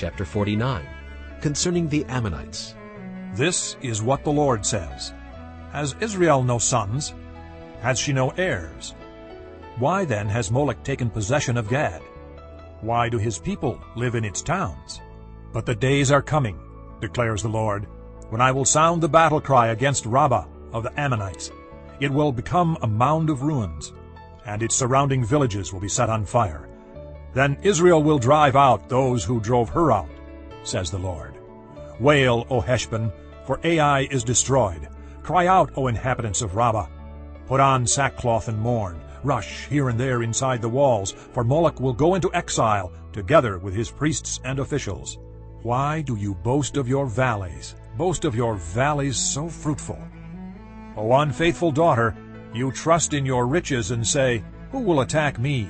Chapter 49 Concerning the Ammonites This is what the Lord says. Has Israel no sons? Has she no heirs? Why then has Molech taken possession of Gad? Why do his people live in its towns? But the days are coming, declares the Lord, when I will sound the battle cry against Rabbah of the Ammonites. It will become a mound of ruins, and its surrounding villages will be set on fire. Then Israel will drive out those who drove her out, says the Lord. Wail, O Heshbon, for Ai is destroyed. Cry out, O inhabitants of Rabbah. Put on sackcloth and mourn. Rush here and there inside the walls, for Molech will go into exile, together with his priests and officials. Why do you boast of your valleys, boast of your valleys so fruitful? O unfaithful daughter, you trust in your riches and say, Who will attack me?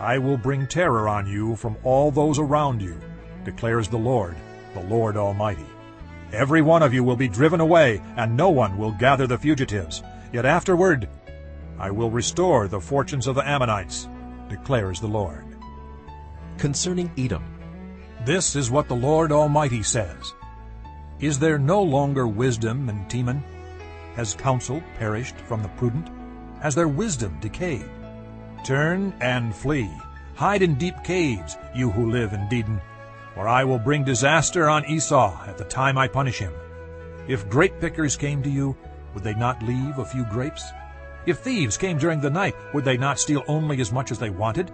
I will bring terror on you from all those around you, declares the Lord, the Lord Almighty. Every one of you will be driven away, and no one will gather the fugitives. Yet afterward I will restore the fortunes of the Ammonites, declares the Lord. Concerning Edom This is what the Lord Almighty says. Is there no longer wisdom in Teman? Has counsel perished from the prudent? Has their wisdom decayed? Turn and flee. Hide in deep caves, you who live in Dedan, for I will bring disaster on Esau at the time I punish him. If grape pickers came to you, would they not leave a few grapes? If thieves came during the night, would they not steal only as much as they wanted?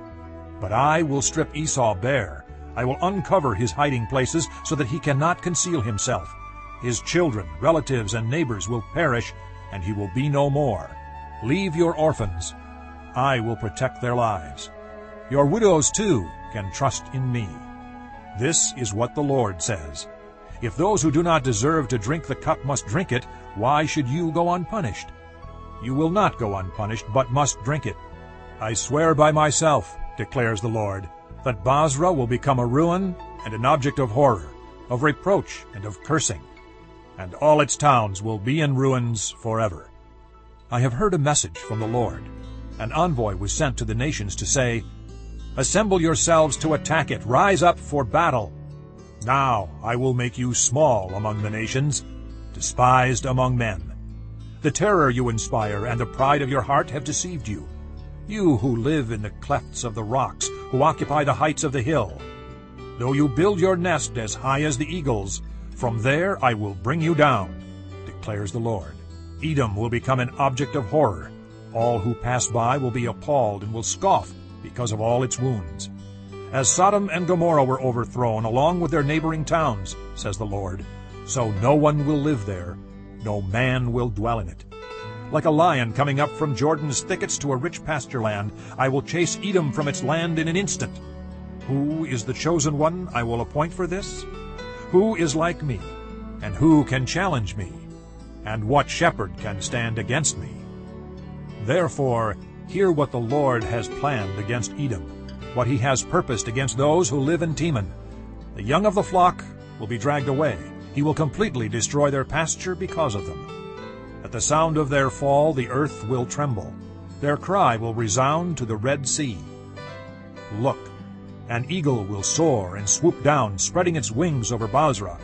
But I will strip Esau bare. I will uncover his hiding places so that he cannot conceal himself. His children, relatives, and neighbors will perish, and he will be no more. Leave your orphans. I will protect their lives. Your widows, too, can trust in me. This is what the Lord says. If those who do not deserve to drink the cup must drink it, why should you go unpunished? You will not go unpunished, but must drink it. I swear by myself, declares the Lord, that Bozrah will become a ruin and an object of horror, of reproach and of cursing, and all its towns will be in ruins forever. I have heard a message from the Lord. An envoy was sent to the nations to say, Assemble yourselves to attack it, rise up for battle. Now I will make you small among the nations, despised among men. The terror you inspire and the pride of your heart have deceived you. You who live in the clefts of the rocks, who occupy the heights of the hill. Though you build your nest as high as the eagles, from there I will bring you down, declares the Lord. Edom will become an object of horror. All who pass by will be appalled and will scoff because of all its wounds. As Sodom and Gomorrah were overthrown along with their neighboring towns, says the Lord, so no one will live there, no man will dwell in it. Like a lion coming up from Jordan's thickets to a rich pasture land, I will chase Edom from its land in an instant. Who is the chosen one I will appoint for this? Who is like me? And who can challenge me? And what shepherd can stand against me? Therefore, hear what the Lord has planned against Edom, what he has purposed against those who live in Teman. The young of the flock will be dragged away. He will completely destroy their pasture because of them. At the sound of their fall the earth will tremble. Their cry will resound to the Red Sea. Look, an eagle will soar and swoop down, spreading its wings over Bozrah.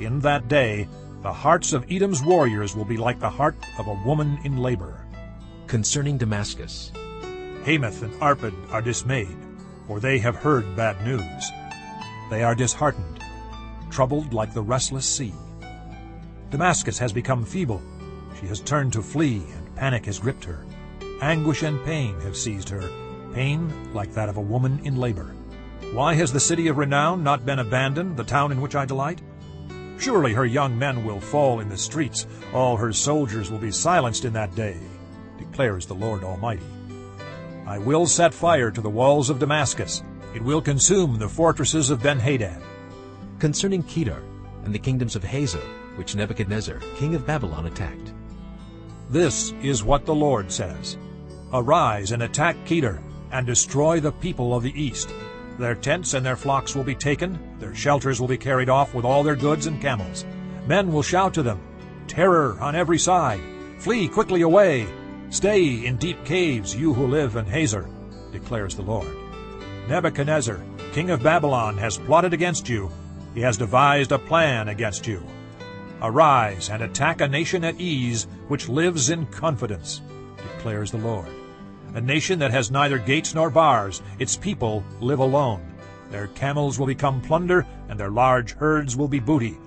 In that day the hearts of Edom's warriors will be like the heart of a woman in labor. Concerning Damascus Hamath and Arpad are dismayed, for they have heard bad news. They are disheartened, troubled like the restless sea. Damascus has become feeble. She has turned to flee, and panic has gripped her. Anguish and pain have seized her, pain like that of a woman in labor. Why has the city of renown not been abandoned, the town in which I delight? Surely her young men will fall in the streets, all her soldiers will be silenced in that day, declares the Lord Almighty. I will set fire to the walls of Damascus. It will consume the fortresses of Ben-Hadad. Concerning Kedar and the kingdoms of Hazor, which Nebuchadnezzar, king of Babylon, attacked. This is what the Lord says. Arise and attack Kedar, and destroy the people of the east. Their tents and their flocks will be taken, their shelters will be carried off with all their goods and camels. Men will shout to them, Terror on every side! Flee quickly away! Stay in deep caves, you who live in Hazor, declares the Lord. Nebuchadnezzar, king of Babylon has plotted against you. He has devised a plan against you. Arise and attack a nation at ease, which lives in confidence, declares the Lord. A nation that has neither gates nor bars, its people live alone. Their camels will become plunder, and their large herds will be booty.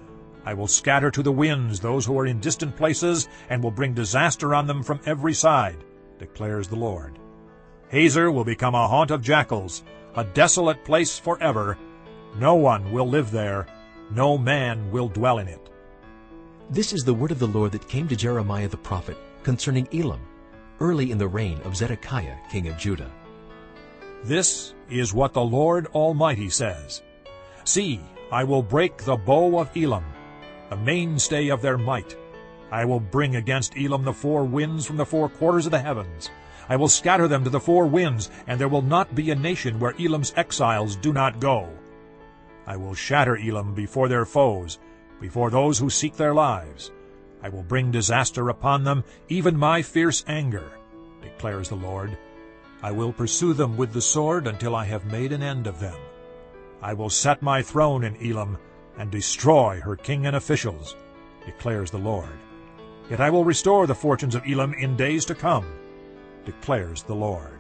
I will scatter to the winds those who are in distant places, and will bring disaster on them from every side, declares the Lord. Hazor will become a haunt of jackals, a desolate place forever. No one will live there, no man will dwell in it. This is the word of the Lord that came to Jeremiah the prophet concerning Elam, early in the reign of Zedekiah king of Judah. This is what the Lord Almighty says. See, I will break the bow of Elam, the mainstay of their might. I will bring against Elam the four winds from the four quarters of the heavens. I will scatter them to the four winds, and there will not be a nation where Elam's exiles do not go. I will shatter Elam before their foes, before those who seek their lives. I will bring disaster upon them, even my fierce anger, declares the Lord. I will pursue them with the sword until I have made an end of them. I will set my throne in Elam and destroy her king and officials, declares the Lord. Yet I will restore the fortunes of Elam in days to come, declares the Lord.